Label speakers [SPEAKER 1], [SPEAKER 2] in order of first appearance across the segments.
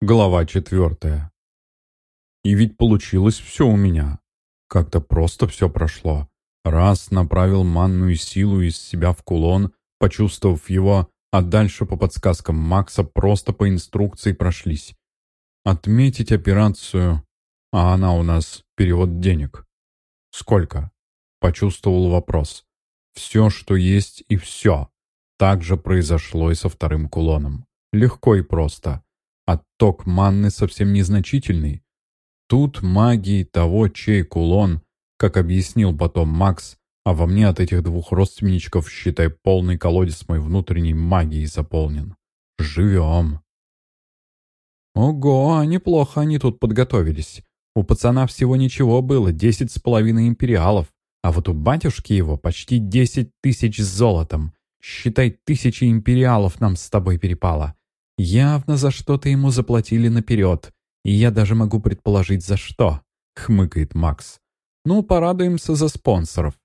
[SPEAKER 1] Глава четвертая. И ведь получилось все у меня. Как-то просто все прошло. Раз направил манную силу из себя в кулон, почувствовав его, а дальше по подсказкам Макса просто по инструкции прошлись. Отметить операцию, а она у нас перевод денег. Сколько? Почувствовал вопрос. Все, что есть и все. Так же произошло и со вторым кулоном. Легко и просто. Отток манны совсем незначительный. Тут магии того, чей кулон, как объяснил потом Макс, а во мне от этих двух родственничков, считай, полный колодец моей внутренней магии заполнен. Живем. Ого, неплохо они тут подготовились. У пацана всего ничего было, десять с половиной империалов, а вот у батюшки его почти десять тысяч с золотом. Считай, тысячи империалов нам с тобой перепало. Явно за что-то ему заплатили наперед, и я даже могу предположить, за что», — хмыкает Макс. «Ну, порадуемся за спонсоров.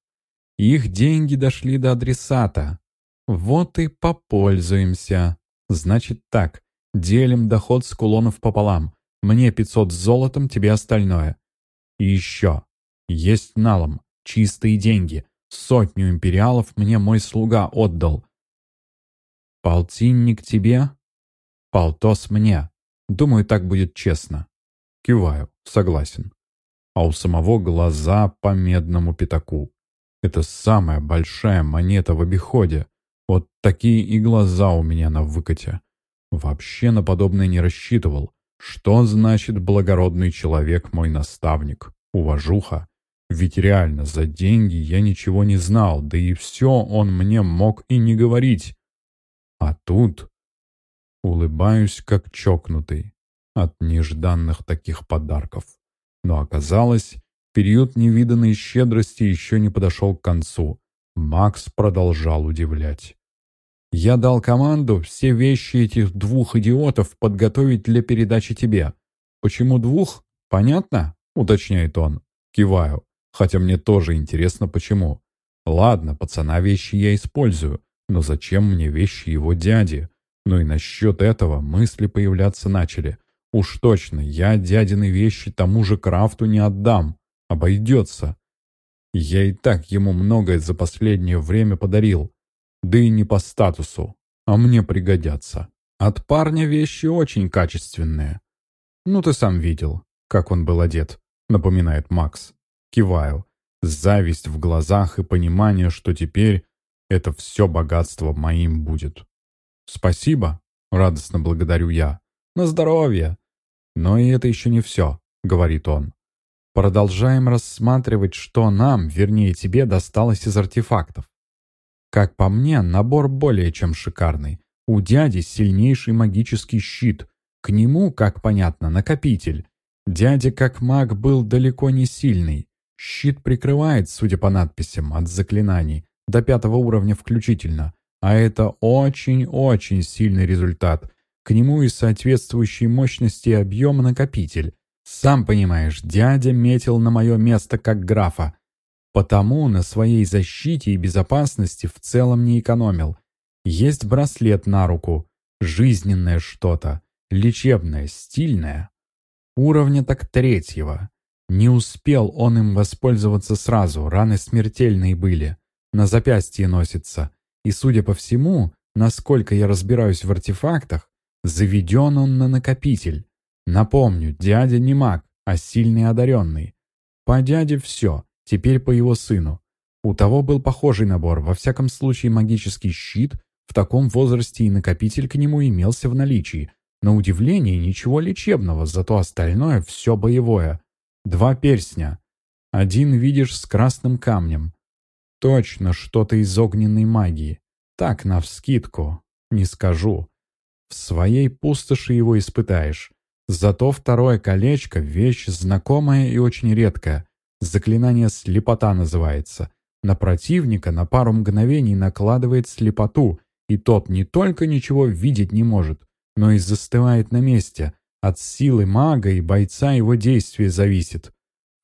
[SPEAKER 1] Их деньги дошли до адресата. Вот и попользуемся. Значит так, делим доход с кулонов пополам. Мне 500 с золотом, тебе остальное. И еще. Есть налом. Чистые деньги. Сотню империалов мне мой слуга отдал. Полтинник тебе, Полтос мне. Думаю, так будет честно. Киваю, согласен. А у самого глаза по медному пятаку. Это самая большая монета в обиходе. Вот такие и глаза у меня на выкате. Вообще на подобное не рассчитывал. Что значит благородный человек мой наставник? Уважуха. Ведь реально за деньги я ничего не знал, да и все он мне мог и не говорить. А тут Улыбаюсь, как чокнутый, от нежданных таких подарков. Но оказалось, период невиданной щедрости еще не подошел к концу. Макс продолжал удивлять. «Я дал команду все вещи этих двух идиотов подготовить для передачи тебе. Почему двух? Понятно?» — уточняет он. Киваю, хотя мне тоже интересно, почему. Ладно, пацана вещи я использую, но зачем мне вещи его дяди? Но и насчет этого мысли появляться начали. Уж точно, я дядины вещи тому же Крафту не отдам. Обойдется. Я и так ему многое за последнее время подарил. Да и не по статусу, а мне пригодятся. От парня вещи очень качественные. Ну, ты сам видел, как он был одет, напоминает Макс. Киваю. Зависть в глазах и понимание, что теперь это все богатство моим будет. «Спасибо», — радостно благодарю я. «На здоровье!» «Но и это еще не все», — говорит он. «Продолжаем рассматривать, что нам, вернее тебе, досталось из артефактов. Как по мне, набор более чем шикарный. У дяди сильнейший магический щит. К нему, как понятно, накопитель. Дядя как маг был далеко не сильный. Щит прикрывает, судя по надписям, от заклинаний, до пятого уровня включительно. А это очень-очень сильный результат. К нему и соответствующей мощности и объема накопитель. Сам понимаешь, дядя метил на мое место как графа. Потому на своей защите и безопасности в целом не экономил. Есть браслет на руку. Жизненное что-то. Лечебное, стильное. Уровня так третьего. Не успел он им воспользоваться сразу, раны смертельные были. На запястье носится. И, судя по всему, насколько я разбираюсь в артефактах, заведен он на накопитель. Напомню, дядя не маг, а сильный одаренный. По дяде все, теперь по его сыну. У того был похожий набор, во всяком случае магический щит, в таком возрасте и накопитель к нему имелся в наличии. На удивление ничего лечебного, зато остальное все боевое. Два перстня. Один видишь с красным камнем, Точно что-то из огненной магии. Так, навскидку. Не скажу. В своей пустоши его испытаешь. Зато второе колечко — вещь знакомая и очень редкая. Заклинание «слепота» называется. На противника на пару мгновений накладывает слепоту, и тот не только ничего видеть не может, но и застывает на месте. От силы мага и бойца его действие зависит.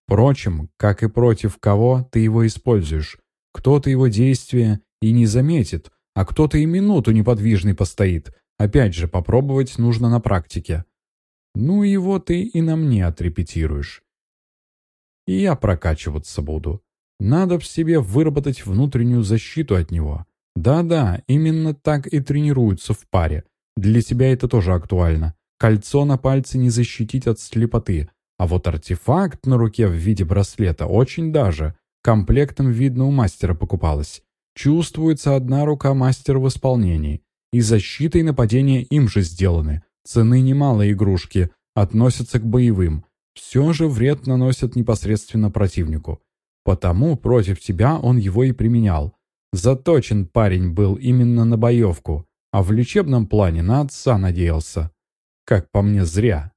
[SPEAKER 1] Впрочем, как и против кого ты его используешь. Кто-то его действия и не заметит, а кто-то и минуту неподвижный постоит. Опять же, попробовать нужно на практике. Ну его ты и на мне отрепетируешь. И я прокачиваться буду. Надо в себе выработать внутреннюю защиту от него. Да-да, именно так и тренируются в паре. Для тебя это тоже актуально. Кольцо на пальце не защитить от слепоты. А вот артефакт на руке в виде браслета очень даже. Комплектом, видно, у мастера покупалось. Чувствуется одна рука мастера в исполнении. И защита и нападение им же сделаны. Цены немалые игрушки, относятся к боевым. Все же вред наносят непосредственно противнику. Потому против тебя он его и применял. Заточен парень был именно на боевку, а в лечебном плане на отца надеялся. Как по мне, зря.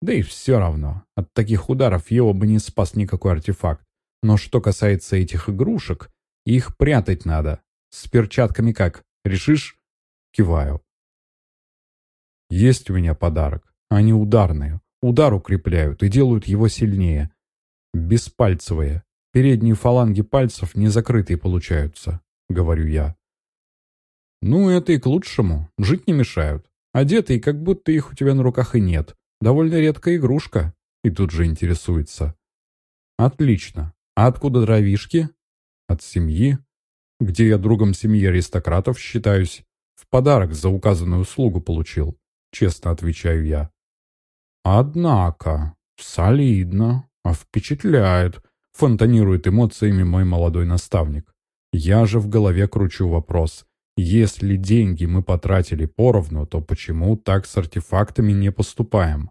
[SPEAKER 1] Да и все равно, от таких ударов его бы не спас никакой артефакт. Но что касается этих игрушек, их прятать надо. С перчатками как? Решишь? Киваю. Есть у меня подарок. Они ударные. Удар укрепляют и делают его сильнее. Беспальцевые. Передние фаланги пальцев не закрытые получаются, говорю я. Ну, это и к лучшему. Жить не мешают. Одетые, как будто их у тебя на руках и нет. Довольно редкая игрушка. И тут же интересуется. Отлично. А откуда дровишки? От семьи. Где я другом семьи аристократов считаюсь. В подарок за указанную услугу получил. Честно отвечаю я. Однако, солидно, а впечатляет, фонтанирует эмоциями мой молодой наставник. Я же в голове кручу вопрос. Если деньги мы потратили поровну, то почему так с артефактами не поступаем?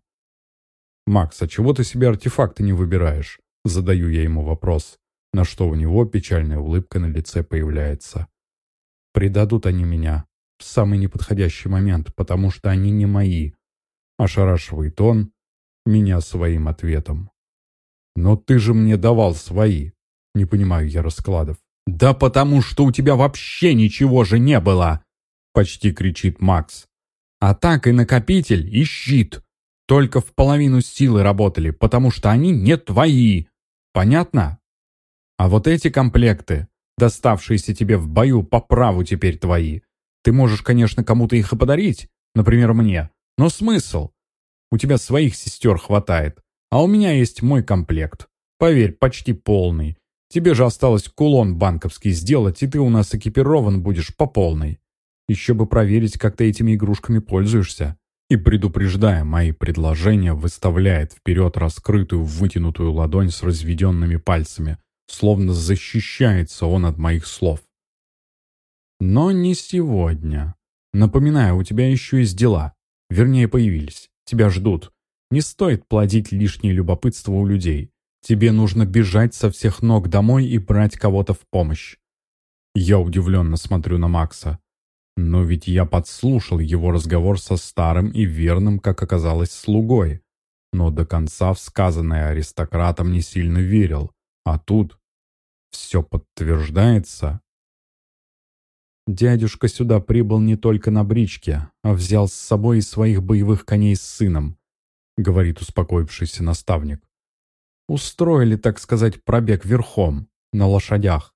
[SPEAKER 1] «Макс, а чего ты себе артефакты не выбираешь?» Задаю я ему вопрос, на что у него печальная улыбка на лице появляется. «Предадут они меня в самый неподходящий момент, потому что они не мои», ошарашивает он меня своим ответом. «Но ты же мне давал свои!» Не понимаю я раскладов. «Да потому что у тебя вообще ничего же не было!» Почти кричит Макс. «А так и накопитель, и щит. Только в половину силы работали, потому что они не твои. Понятно? А вот эти комплекты, доставшиеся тебе в бою, по праву теперь твои. Ты можешь, конечно, кому-то их и подарить, например, мне. Но смысл? У тебя своих сестер хватает, а у меня есть мой комплект. Поверь, почти полный. Тебе же осталось кулон банковский сделать, и ты у нас экипирован будешь по полной. Еще бы проверить, как ты этими игрушками пользуешься. И, предупреждая мои предложения, выставляет вперед раскрытую вытянутую ладонь с разведенными пальцами, словно защищается он от моих слов. Но не сегодня. Напоминаю, у тебя еще есть дела. Вернее, появились. Тебя ждут. Не стоит плодить лишнее любопытство у людей. Тебе нужно бежать со всех ног домой и брать кого-то в помощь. Я удивленно смотрю на Макса. Но ведь я подслушал его разговор со старым и верным, как оказалось, слугой. Но до конца в сказанное аристократом не сильно верил. А тут все подтверждается. Дядюшка сюда прибыл не только на бричке, а взял с собой и своих боевых коней с сыном, говорит успокоившийся наставник. Устроили, так сказать, пробег верхом, на лошадях.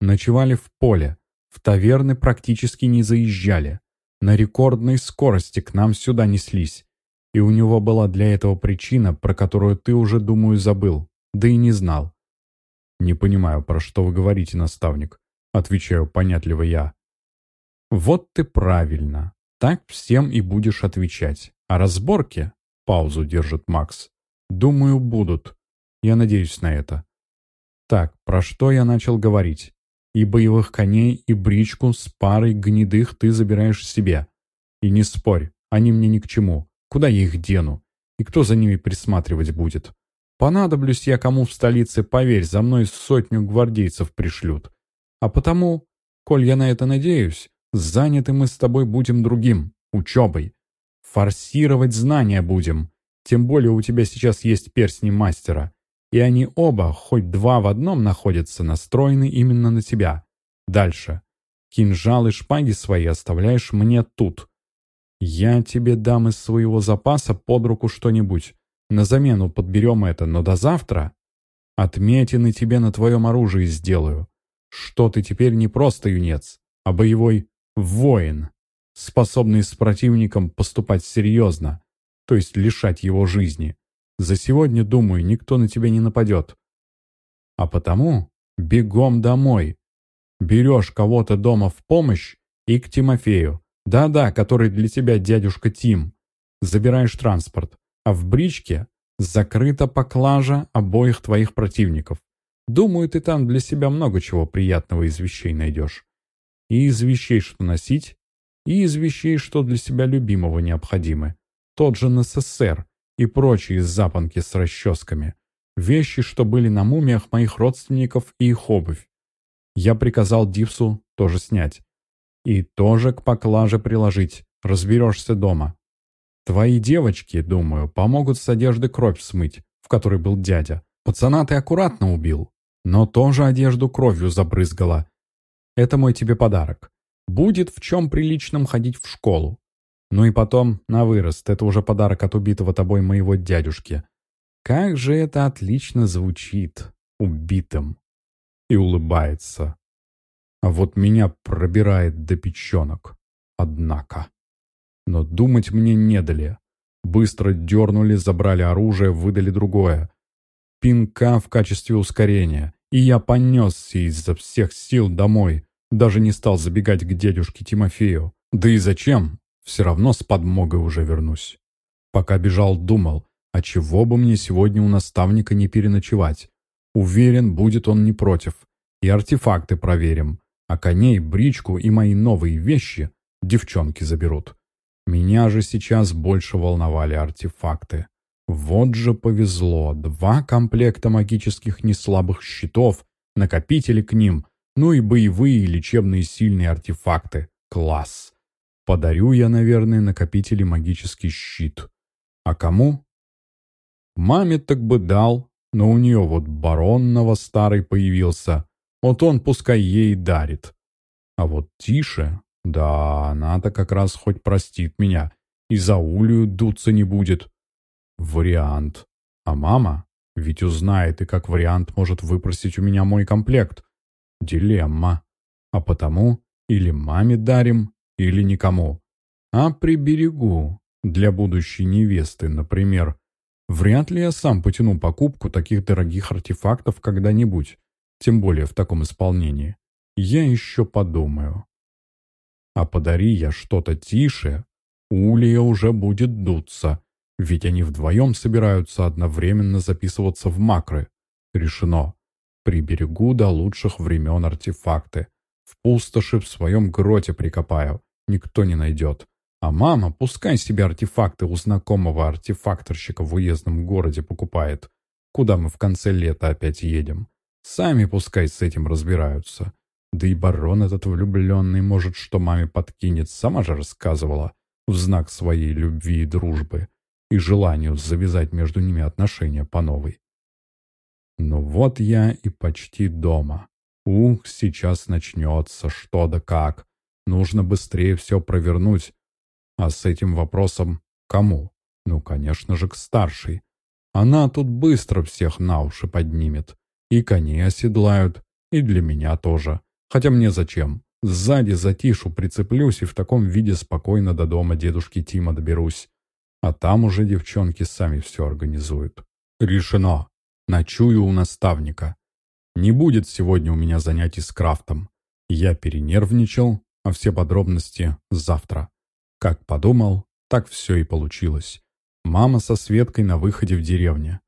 [SPEAKER 1] Ночевали в поле, в таверны практически не заезжали. На рекордной скорости к нам сюда неслись. И у него была для этого причина, про которую ты уже, думаю, забыл, да и не знал. «Не понимаю, про что вы говорите, наставник», — отвечаю понятливо я. Вот ты правильно. Так всем и будешь отвечать. А разборки, паузу держит Макс, думаю, будут. Я надеюсь на это. Так, про что я начал говорить? И боевых коней, и бричку с парой гнедых ты забираешь себе. И не спорь, они мне ни к чему. Куда я их дену? И кто за ними присматривать будет? Понадоблюсь я кому в столице, поверь, за мной сотню гвардейцев пришлют. А потому, коль я на это надеюсь, Заняты мы с тобой будем другим, учебой. Форсировать знания будем. Тем более у тебя сейчас есть перстни мастера. И они оба, хоть два в одном находятся, настроены именно на тебя. Дальше. Кинжалы, шпаги свои оставляешь мне тут. Я тебе дам из своего запаса под руку что-нибудь. На замену подберем это, но до завтра отметины тебе на твоем оружии сделаю. Что ты теперь не просто юнец, а боевой Воин, способный с противником поступать серьезно. то есть лишать его жизни. За сегодня, думаю, никто на тебя не нападет. А потому бегом домой. Берешь кого-то дома в помощь и к Тимофею. Да-да, который для тебя дядюшка Тим. Забираешь транспорт. А в бричке закрыта поклажа обоих твоих противников. Думаю, ты там для себя много чего приятного из вещей найдешь. И из вещей, что носить, и из вещей, что для себя любимого необходимы. Тот же НССР и прочие запонки с расческами. Вещи, что были на мумиях моих родственников и их обувь. Я приказал Дивсу тоже снять. И тоже к поклаже приложить. Разберешься дома. Твои девочки, думаю, помогут с одежды кровь смыть, в которой был дядя. Пацана ты аккуратно убил, но тоже одежду кровью забрызгала. Это мой тебе подарок. Будет в чем приличном ходить в школу. Ну и потом, на вырост, это уже подарок от убитого тобой моего дядюшки. Как же это отлично звучит, убитым. И улыбается. А вот меня пробирает до печенок. Однако. Но думать мне не дали. Быстро дернули, забрали оружие, выдали другое. Пинка в качестве ускорения. И я понесся изо всех сил домой. Даже не стал забегать к дедушке Тимофею. Да и зачем? Все равно с подмогой уже вернусь. Пока бежал, думал, а чего бы мне сегодня у наставника не переночевать? Уверен, будет он не против. И артефакты проверим. А коней, бричку и мои новые вещи девчонки заберут. Меня же сейчас больше волновали артефакты. Вот же повезло. Два комплекта магических неслабых щитов, накопители к ним, ну и боевые лечебные сильные артефакты. Класс. Подарю я, наверное, накопители магический щит. А кому? Маме так бы дал, но у нее вот барон новостарый появился. Вот он пускай ей дарит. А вот Тише, да, она-то как раз хоть простит меня и за Улью дуться не будет. Вариант. А мама ведь узнает и как вариант может выпросить у меня мой комплект. Дилемма. А потому или маме дарим, или никому. А приберегу для будущей невесты, например. Вряд ли я сам потяну покупку таких дорогих артефактов когда-нибудь, тем более в таком исполнении. Я еще подумаю. А подари я что-то тише, Улья уже будет дуться, ведь они вдвоем собираются одновременно записываться в макры. Решено. Приберегу до лучших времен артефакты. В пустоши в своем гроте прикопаю. Никто не найдет. А мама пускай себе артефакты у знакомого артефакторщика в уездном городе покупает. Куда мы в конце лета опять едем. Сами пускай с этим разбираются. Да и барон этот влюбленный, может, что маме подкинет, сама же рассказывала, в знак своей любви и дружбы, и желанию завязать между ними отношения по новой. Но вот я и почти дома. Ух, сейчас начнется, что да как. Нужно быстрее все провернуть. А с этим вопросом кому? Ну, конечно же, к старшей. Она тут быстро всех на уши поднимет. И коней оседлают, и для меня тоже. Хотя мне зачем? Сзади затишу прицеплюсь и в таком виде спокойно до дома дедушки Тима доберусь. А там уже девчонки сами все организуют. Решено. Ночую у наставника. Не будет сегодня у меня занятий с крафтом. Я перенервничал, а все подробности завтра. Как подумал, так все и получилось. Мама со Светкой на выходе в деревне.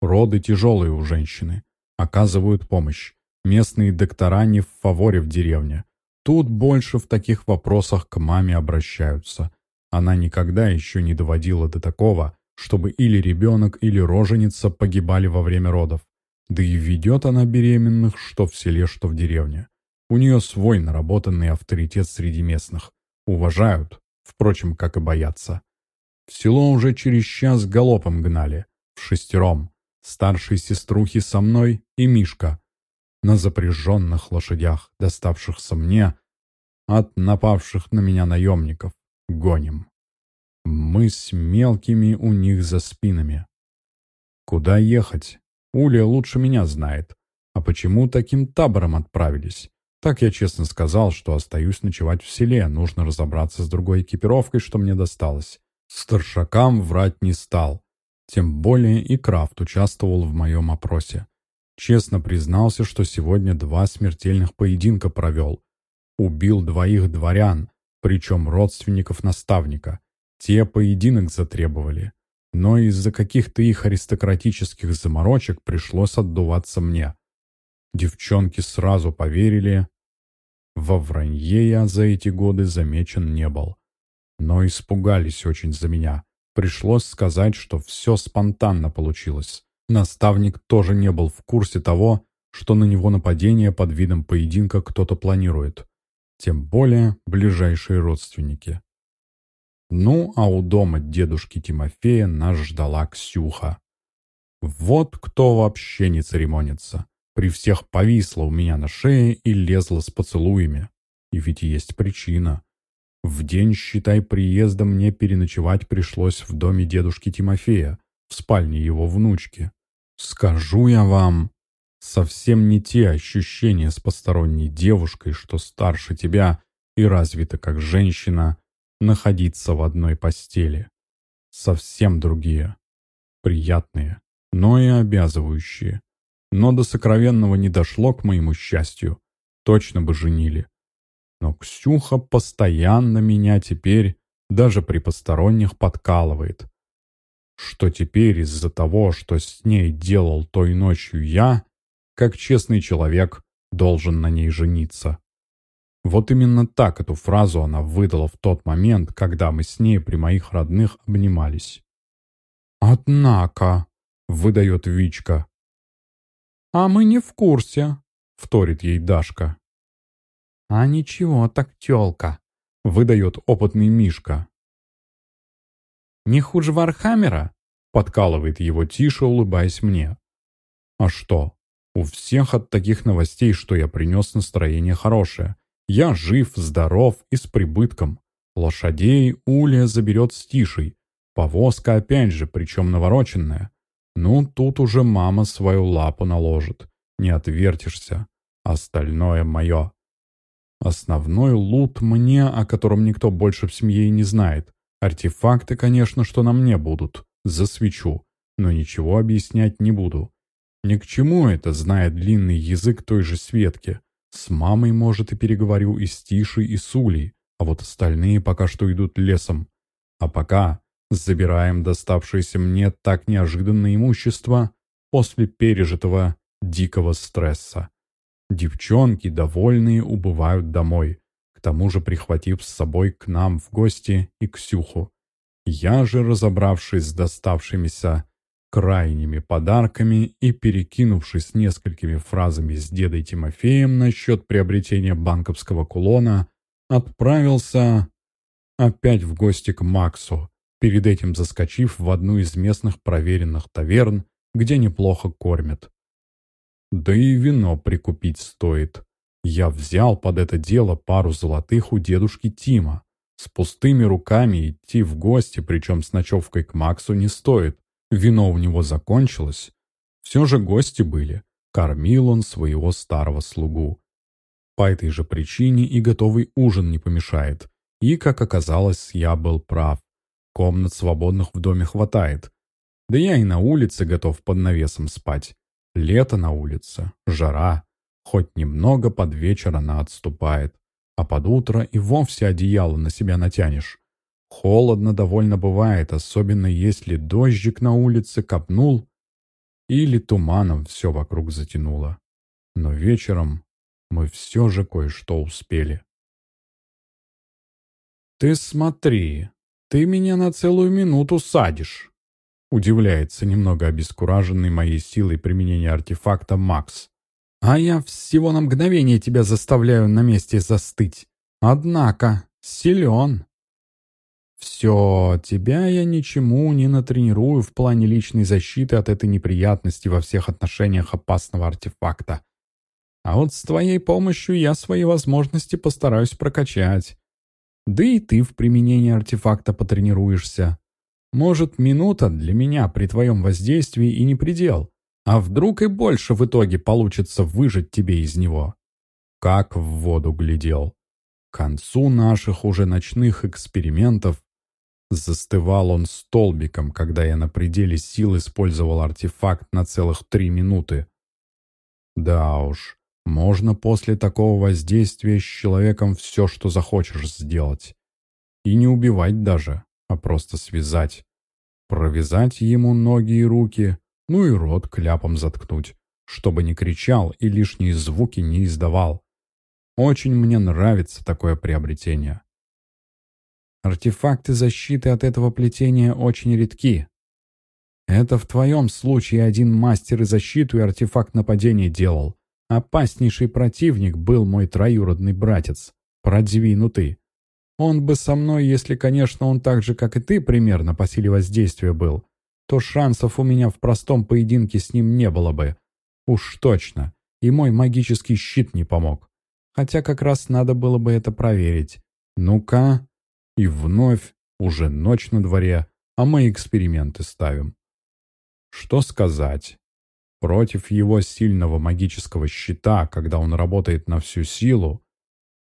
[SPEAKER 1] Роды тяжелые у женщины. Оказывают помощь. Местные доктора не в фаворе в деревне. Тут больше в таких вопросах к маме обращаются. Она никогда еще не доводила до такого, чтобы или ребенок, или роженица погибали во время родов. Да и ведет она беременных что в селе, что в деревне. У нее свой наработанный авторитет среди местных. Уважают, впрочем, как и боятся. В село уже через час галопом гнали, в шестером. Старшие сеструхи со мной и Мишка. На запряженных лошадях, доставшихся мне от напавших на меня наемников, гоним. Мы с мелкими у них за спинами. Куда ехать? Уля лучше меня знает. А почему таким табором отправились? Так я честно сказал, что остаюсь ночевать в селе, нужно разобраться с другой экипировкой, что мне досталось. Старшакам врать не стал. Тем более и Крафт участвовал в моем опросе. Честно признался, что сегодня два смертельных поединка провел. Убил двоих дворян, причем родственников наставника. Те поединок затребовали. Но из-за каких-то их аристократических заморочек пришлось отдуваться мне. Девчонки сразу поверили. Во вранье я за эти годы замечен не был. Но испугались очень за меня. Пришлось сказать, что все спонтанно получилось. Наставник тоже не был в курсе того, что на него нападение под видом поединка кто-то планирует. Тем более ближайшие родственники. Ну, а у дома дедушки Тимофея нас ждала Ксюха. Вот кто вообще не церемонится. При всех повисла у меня на шее и лезла с поцелуями. И ведь есть причина. В день, считай, приезда мне переночевать пришлось в доме дедушки Тимофея, в спальне его внучки. Скажу я вам, совсем не те ощущения с посторонней девушкой, что старше тебя и развита как женщина, находиться в одной постели. Совсем другие. Приятные, но и обязывающие. Но до сокровенного не дошло, к моему счастью. Точно бы женили. Но Ксюха постоянно меня теперь, даже при посторонних, подкалывает. Что теперь из-за того, что с ней делал той ночью я, как честный человек, должен на ней жениться. Вот именно так эту фразу она выдала в тот момент, когда мы с ней при моих родных обнимались. «Однако», — выдает Вичка. «А мы не в курсе», — вторит ей Дашка. «А ничего так тёлка», — выдает опытный Мишка. «Не хуже Вархаммера?» — подкалывает его Тиша, улыбаясь мне. «А что? У всех от таких новостей, что я принес настроение хорошее. Я жив, здоров и с прибытком. Лошадей Уля заберет с Тишей. Повозка опять же, причем навороченная. Ну, тут уже мама свою лапу наложит. Не отвертишься. Остальное мое. Основной лут мне, о котором никто больше в семье и не знает. Артефакты, конечно, что на мне будут. За свечу. Но ничего объяснять не буду. Ни к чему это, зная длинный язык той же Светки. С мамой, может, и переговорю и с Тишей, и с Улей. А вот остальные пока что идут лесом. А пока забираем доставшееся мне так неожиданное имущество после пережитого дикого стресса. Девчонки, довольные, убывают домой, к тому же прихватив с собой к нам в гости и Ксюху. Я же, разобравшись с доставшимися крайними подарками и перекинувшись несколькими фразами с дедой Тимофеем насчет приобретения банковского кулона, отправился опять в гости к Максу, перед этим заскочив в одну из местных проверенных таверн, где неплохо кормят. Да и вино прикупить стоит. Я взял под это дело пару золотых у дедушки Тима. С пустыми руками идти в гости, причем с ночевкой к Максу, не стоит. Вино у него закончилось. Все же гости были. Кормил он своего старого слугу. По этой же причине и готовый ужин не помешает. И, как оказалось, я был прав. Комнат свободных в доме хватает. Да я и на улице готов под навесом спать. Лето на улице, жара. Хоть немного под вечер она отступает. А под утро и вовсе одеяло на себя натянешь. Холодно довольно бывает, особенно если дождик на улице копнул или туманом все вокруг затянуло. Но вечером мы все же кое-что успели. «Ты смотри, ты меня на целую минуту садишь!» Удивляется немного обескураженный моей силой применения артефакта Макс. А я всего на мгновение тебя заставляю на месте застыть. Однако, силен. Все, тебя я ничему не натренирую в плане личной защиты от этой неприятности во всех отношениях опасного артефакта. А вот с твоей помощью я свои возможности постараюсь прокачать. Да и ты в применении артефакта потренируешься. Может, минута для меня при твоем воздействии и не предел, а вдруг и больше в итоге получится выжить тебе из него. Как в воду глядел. К концу наших уже ночных экспериментов Застывал он столбиком, когда я на пределе сил использовал артефакт на целых три минуты. Да уж, можно после такого воздействия с человеком все, что захочешь сделать. И не убивать даже, а просто связать. Провязать ему ноги и руки, ну и рот кляпом заткнуть, чтобы не кричал и лишние звуки не издавал. Очень мне нравится такое приобретение. Артефакты защиты от этого плетения очень редки. Это в твоем случае один мастер и защиту и артефакт нападения делал. Опаснейший противник был мой троюродный братец, продвинутый. Он бы со мной, если, конечно, он так же, как и ты, примерно по силе воздействия был, то шансов у меня в простом поединке с ним не было бы. Уж точно. И мой магический щит не помог. Хотя как раз надо было бы это проверить. Ну-ка, и вновь, уже ночь на дворе, а мы эксперименты ставим. Что сказать? Против его сильного магического щита, когда он работает на всю силу,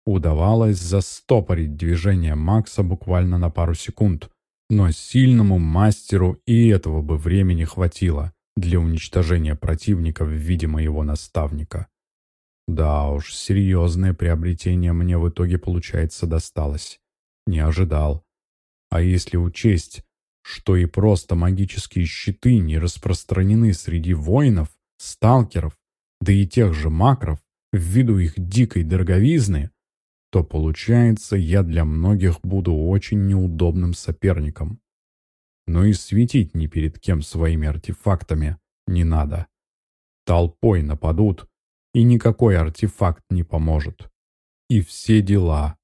[SPEAKER 1] удавалось застопорить движение Макса буквально на пару секунд. Но сильному мастеру и этого бы времени хватило для уничтожения противника в виде моего наставника. Да уж, серьезное приобретение мне в итоге, получается, досталось не ожидал. А если учесть, что и просто магические щиты не распространены среди воинов, сталкеров, да и тех же макров, ввиду их дикой дороговизны, то получается, я для многих буду очень неудобным соперником. Но и светить ни перед кем своими артефактами не надо. Толпой нападут, и никакой артефакт не поможет. И все дела.